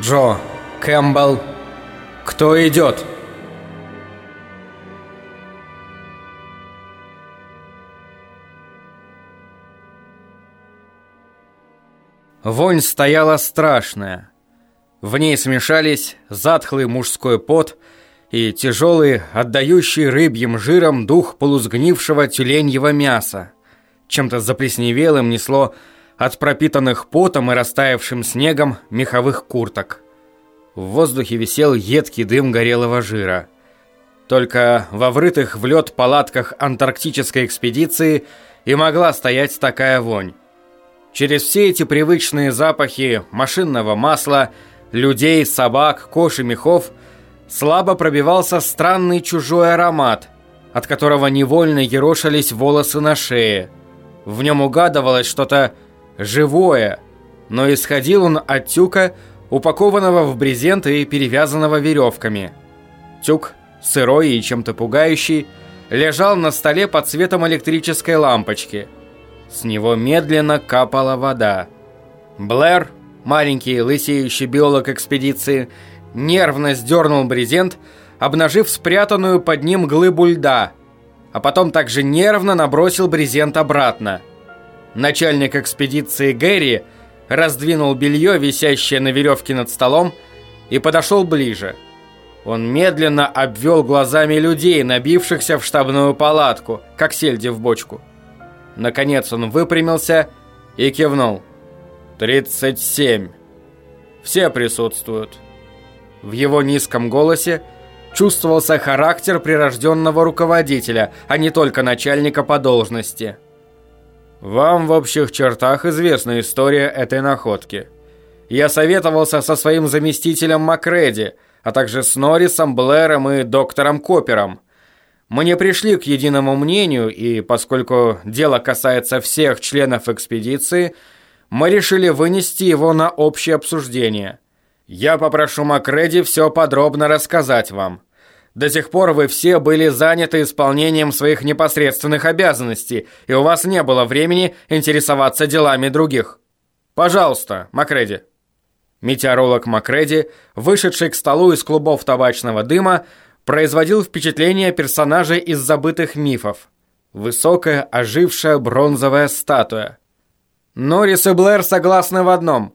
Джо, Кэмпбелл, кто идет? Вонь стояла страшная. В ней смешались затхлый мужской пот и тяжелый, отдающий рыбьим жиром дух полузгнившего тюленьего мяса. Чем-то заплесневелым несло от пропитанных потом и растаявшим снегом меховых курток. В воздухе висел едкий дым горелого жира. Только во врытых в лед палатках антарктической экспедиции и могла стоять такая вонь. Через все эти привычные запахи машинного масла, людей, собак, кош и мехов слабо пробивался странный чужой аромат, от которого невольно ерошились волосы на шее. В нем угадывалось что-то живое, но исходил он от тюка, упакованного в брезент и перевязанного веревками. Тюк, сырой и чем-то пугающий, лежал на столе под светом электрической лампочки – с него медленно капала вода. Блэр, маленький лысеющий биолог экспедиции, нервно сдернул брезент, обнажив спрятанную под ним глыбу льда, а потом также нервно набросил брезент обратно. Начальник экспедиции Гэри раздвинул белье, висящее на веревке над столом, и подошел ближе. Он медленно обвел глазами людей, набившихся в штабную палатку, как сельди в бочку. Наконец он выпрямился и кивнул. «Тридцать семь. Все присутствуют». В его низком голосе чувствовался характер прирожденного руководителя, а не только начальника по должности. «Вам в общих чертах известна история этой находки. Я советовался со своим заместителем Макреди, а также с Норрисом, Блэром и доктором Копером. Мы не пришли к единому мнению, и поскольку дело касается всех членов экспедиции, мы решили вынести его на общее обсуждение. Я попрошу Макреди все подробно рассказать вам. До сих пор вы все были заняты исполнением своих непосредственных обязанностей, и у вас не было времени интересоваться делами других. Пожалуйста, Макреди. Метеоролог Макреди, вышедший к столу из клубов табачного дыма, производил впечатление персонажа из забытых мифов. Высокая, ожившая бронзовая статуя. Норрис и Блэр согласны в одном.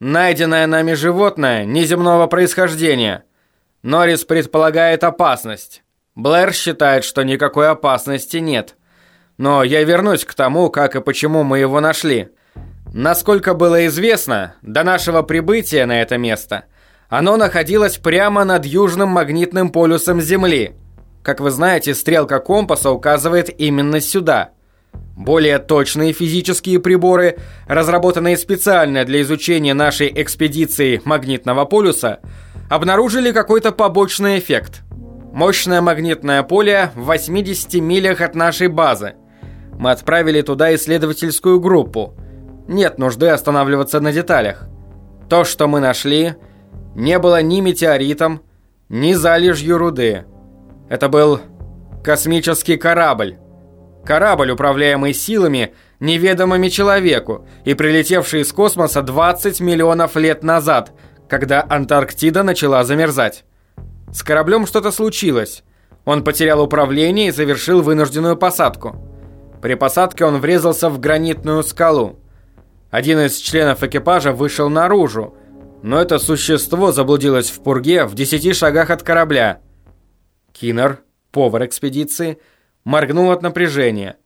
Найденное нами животное неземного происхождения. Норрис предполагает опасность. Блэр считает, что никакой опасности нет. Но я вернусь к тому, как и почему мы его нашли. Насколько было известно, до нашего прибытия на это место – оно находилось прямо над южным магнитным полюсом Земли. Как вы знаете, стрелка компаса указывает именно сюда. Более точные физические приборы, разработанные специально для изучения нашей экспедиции магнитного полюса, обнаружили какой-то побочный эффект. Мощное магнитное поле в 80 милях от нашей базы. Мы отправили туда исследовательскую группу. Нет нужды останавливаться на деталях. То, что мы нашли – не было ни метеоритом, ни залежью руды. Это был космический корабль. Корабль, управляемый силами, неведомыми человеку, и прилетевший из космоса 20 миллионов лет назад, когда Антарктида начала замерзать. С кораблем что-то случилось. Он потерял управление и завершил вынужденную посадку. При посадке он врезался в гранитную скалу. Один из членов экипажа вышел наружу, но это существо заблудилось в пурге в десяти шагах от корабля. Киннер, повар экспедиции, моргнул от напряжения.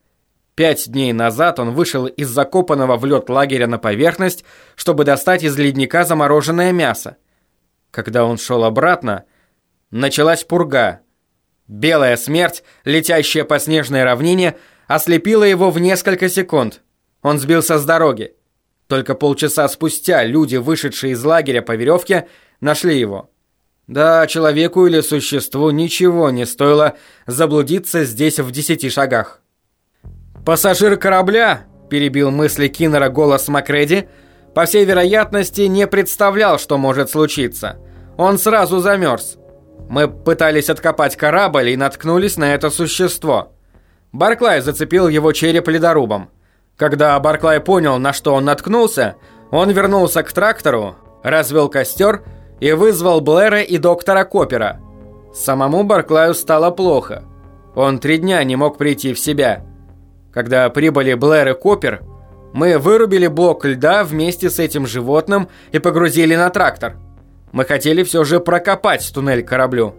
Пять дней назад он вышел из закопанного в лед лагеря на поверхность, чтобы достать из ледника замороженное мясо. Когда он шел обратно, началась пурга. Белая смерть, летящая по снежной равнине, ослепила его в несколько секунд. Он сбился с дороги. Только полчаса спустя люди, вышедшие из лагеря по веревке, нашли его. Да, человеку или существу ничего не стоило заблудиться здесь в десяти шагах. «Пассажир корабля», – перебил мысли Киннера голос Макреди, – «по всей вероятности не представлял, что может случиться. Он сразу замерз. Мы пытались откопать корабль и наткнулись на это существо. Барклай зацепил его череп ледорубом. Когда Барклай понял, на что он наткнулся, он вернулся к трактору, развел костер и вызвал Блэра и доктора Копера. Самому Барклаю стало плохо. Он три дня не мог прийти в себя. Когда прибыли Блэр и Копер, мы вырубили блок льда вместе с этим животным и погрузили на трактор. Мы хотели все же прокопать туннель кораблю.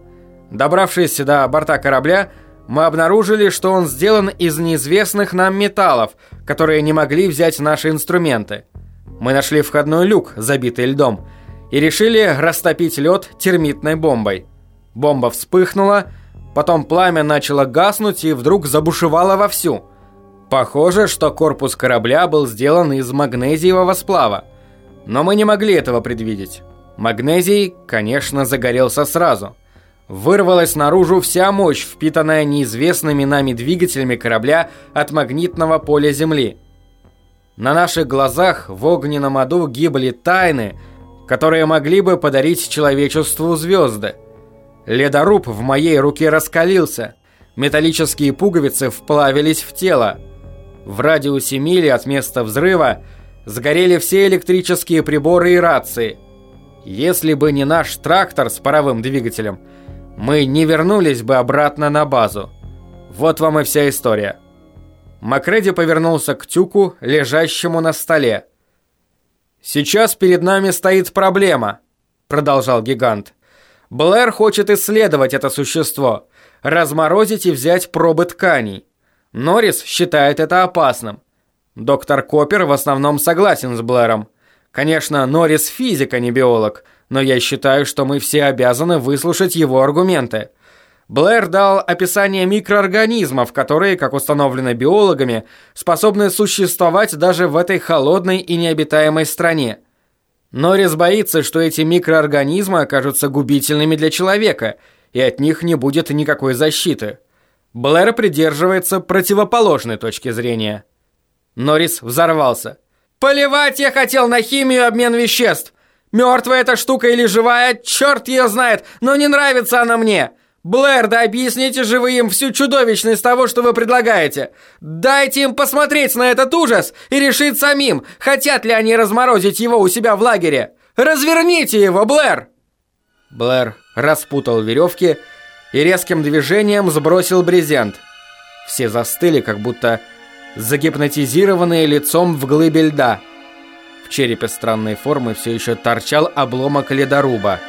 Добравшись до борта корабля, мы обнаружили, что он сделан из неизвестных нам металлов, которые не могли взять наши инструменты. Мы нашли входной люк, забитый льдом, и решили растопить лед термитной бомбой. Бомба вспыхнула, потом пламя начало гаснуть и вдруг забушевало вовсю. Похоже, что корпус корабля был сделан из магнезиевого сплава. Но мы не могли этого предвидеть. Магнезий, конечно, загорелся сразу. Вырвалась наружу вся мощь, впитанная неизвестными нами двигателями корабля от магнитного поля Земли. На наших глазах в огненном аду гибли тайны, которые могли бы подарить человечеству звезды. Ледоруб в моей руке раскалился, металлические пуговицы вплавились в тело. В радиусе мили от места взрыва сгорели все электрические приборы и рации. Если бы не наш трактор с паровым двигателем, мы не вернулись бы обратно на базу. Вот вам и вся история. Макреди повернулся к тюку, лежащему на столе. «Сейчас перед нами стоит проблема», — продолжал гигант. «Блэр хочет исследовать это существо, разморозить и взять пробы тканей. Норрис считает это опасным. Доктор Коппер в основном согласен с Блэром. Конечно, Норрис физик, а не биолог, но я считаю, что мы все обязаны выслушать его аргументы. Блэр дал описание микроорганизмов, которые, как установлено биологами, способны существовать даже в этой холодной и необитаемой стране. Норрис боится, что эти микроорганизмы окажутся губительными для человека, и от них не будет никакой защиты. Блэр придерживается противоположной точки зрения. Норрис взорвался. «Поливать я хотел на химию обмен веществ! Мертвая эта штука или живая, черт ее знает, но не нравится она мне! Блэр, да объясните же всю чудовищность того, что вы предлагаете. Дайте им посмотреть на этот ужас и решить самим, хотят ли они разморозить его у себя в лагере. Разверните его, Блэр!» Блэр распутал веревки и резким движением сбросил брезент. Все застыли, как будто загипнотизированные лицом в глыбе льда. В черепе странной формы все еще торчал обломок ледоруба.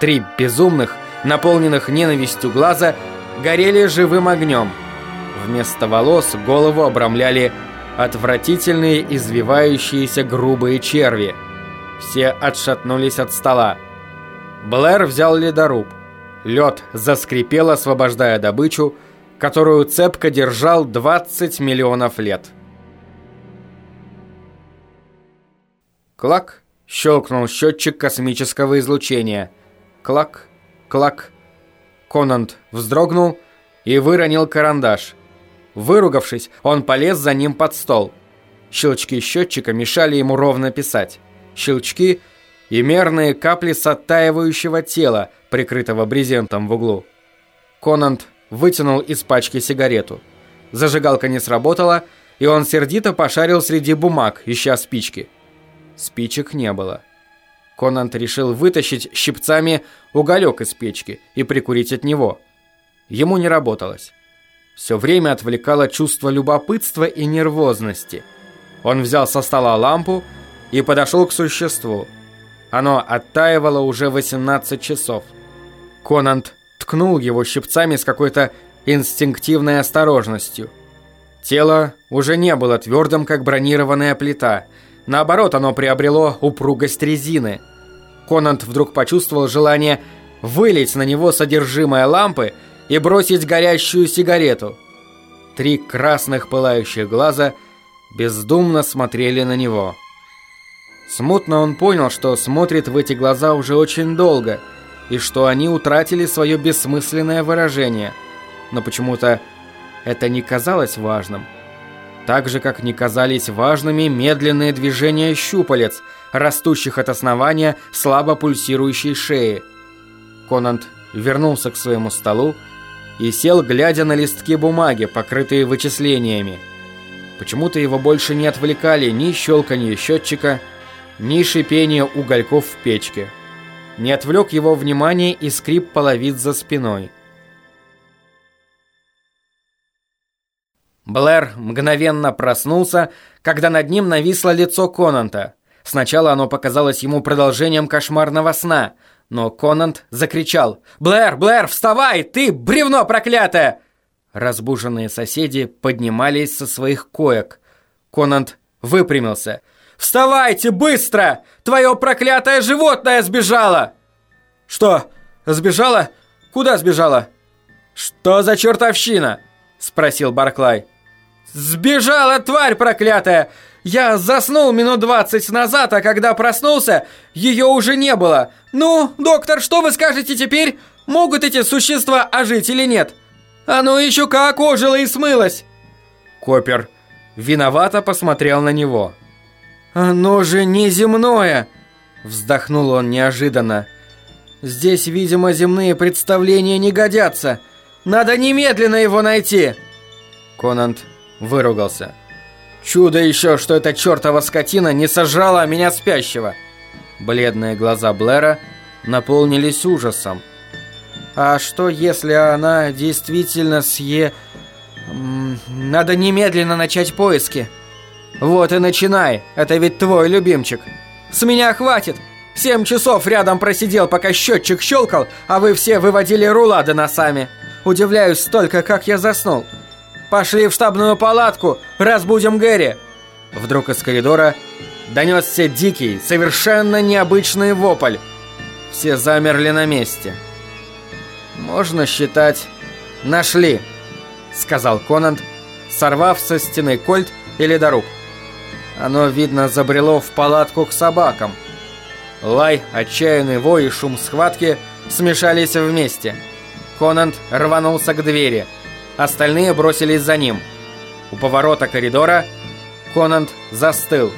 Три безумных – наполненных ненавистью глаза, горели живым огнем. Вместо волос голову обрамляли отвратительные извивающиеся грубые черви. Все отшатнулись от стола. Блэр взял ледоруб. Лед заскрипел, освобождая добычу, которую цепко держал 20 миллионов лет. Клак! Щелкнул счетчик космического излучения. Клак! Клак. Конант вздрогнул и выронил карандаш. Выругавшись, он полез за ним под стол. Щелчки счетчика мешали ему ровно писать. Щелчки и мерные капли с оттаивающего тела, прикрытого брезентом в углу. Конант вытянул из пачки сигарету. Зажигалка не сработала, и он сердито пошарил среди бумаг, ища спички. Спичек не было. Конант решил вытащить щипцами уголек из печки и прикурить от него. Ему не работалось. Все время отвлекало чувство любопытства и нервозности. Он взял со стола лампу и подошел к существу. Оно оттаивало уже 18 часов. Конант ткнул его щипцами с какой-то инстинктивной осторожностью. Тело уже не было твердым, как бронированная плита. Наоборот, оно приобрело упругость резины – Конант вдруг почувствовал желание вылить на него содержимое лампы и бросить горящую сигарету. Три красных пылающих глаза бездумно смотрели на него. Смутно он понял, что смотрит в эти глаза уже очень долго, и что они утратили свое бессмысленное выражение. Но почему-то это не казалось важным. Так же, как не казались важными медленные движения щупалец – растущих от основания слабо пульсирующей шеи. Конант вернулся к своему столу и сел, глядя на листки бумаги, покрытые вычислениями. Почему-то его больше не отвлекали ни щелканье счетчика, ни шипения угольков в печке. Не отвлек его внимание и скрип половиц за спиной. Блэр мгновенно проснулся, когда над ним нависло лицо Конанта. Сначала оно показалось ему продолжением кошмарного сна, но Конант закричал «Блэр, Блэр, вставай! Ты бревно проклятое!» Разбуженные соседи поднимались со своих коек. Конант выпрямился. «Вставайте, быстро! Твое проклятое животное сбежало!» «Что, сбежало? Куда сбежало?» «Что за чертовщина?» — спросил Барклай. «Сбежала тварь проклятая! Я заснул минут двадцать назад, а когда проснулся, ее уже не было. Ну, доктор, что вы скажете теперь? Могут эти существа ожить или нет? А ну еще как ожило и смылось!» Копер виновато посмотрел на него. «Оно же неземное!» Вздохнул он неожиданно. «Здесь, видимо, земные представления не годятся. Надо немедленно его найти!» Конант выругался. «Чудо еще, что эта чертова скотина не сожрала меня спящего!» Бледные глаза Блэра наполнились ужасом. «А что, если она действительно съе...» «Надо немедленно начать поиски!» «Вот и начинай, это ведь твой любимчик!» «С меня хватит! Семь часов рядом просидел, пока счетчик щелкал, а вы все выводили рулады носами! Удивляюсь столько, как я заснул!» Пошли в штабную палатку, разбудим Гэри!» Вдруг из коридора донесся дикий, совершенно необычный вопль. Все замерли на месте. «Можно считать, нашли», — сказал Конант, сорвав со стены кольт и ледоруб. Оно, видно, забрело в палатку к собакам. Лай, отчаянный вой и шум схватки смешались вместе. Конант рванулся к двери — Остальные бросились за ним. У поворота коридора Конант застыл.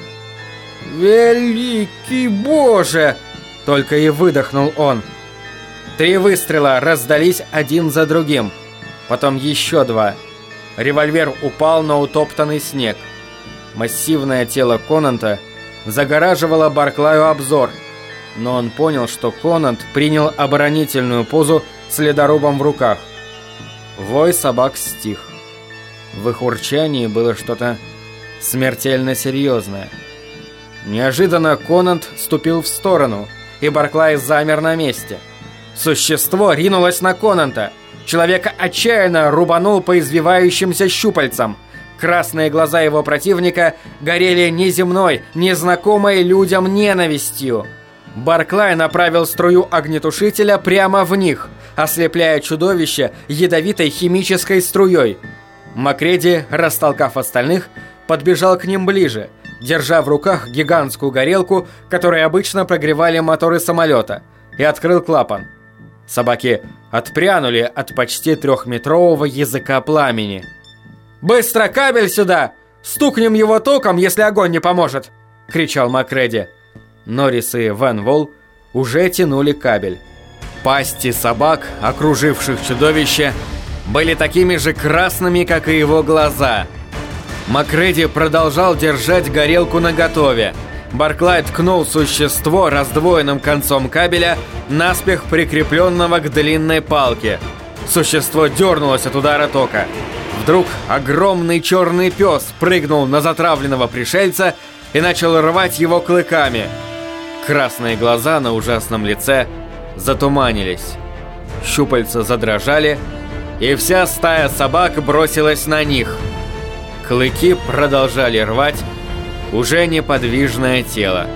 «Великий Боже!» Только и выдохнул он. Три выстрела раздались один за другим. Потом еще два. Револьвер упал на утоптанный снег. Массивное тело Конанта загораживало Барклаю обзор. Но он понял, что Конант принял оборонительную позу с ледорубом в руках. Вой собак стих. В их урчании было что-то смертельно серьезное. Неожиданно Конант ступил в сторону, и Барклай замер на месте. Существо ринулось на Конанта. Человека отчаянно рубанул по извивающимся щупальцам. Красные глаза его противника горели неземной, незнакомой людям ненавистью. Барклай направил струю огнетушителя прямо в них – ослепляя чудовище ядовитой химической струей. Макреди, растолкав остальных, подбежал к ним ближе, держа в руках гигантскую горелку, которой обычно прогревали моторы самолета, и открыл клапан. Собаки отпрянули от почти трехметрового языка пламени. «Быстро кабель сюда! Стукнем его током, если огонь не поможет!» — кричал Макреди. Норрис и Ван Вол уже тянули кабель. Пасти собак, окруживших чудовище, были такими же красными, как и его глаза. Макреди продолжал держать горелку наготове. Барклай ткнул существо раздвоенным концом кабеля, наспех прикрепленного к длинной палке. Существо дернулось от удара тока. Вдруг огромный черный пес прыгнул на затравленного пришельца и начал рвать его клыками. Красные глаза на ужасном лице – затуманились. Щупальца задрожали, и вся стая собак бросилась на них. Клыки продолжали рвать уже неподвижное тело.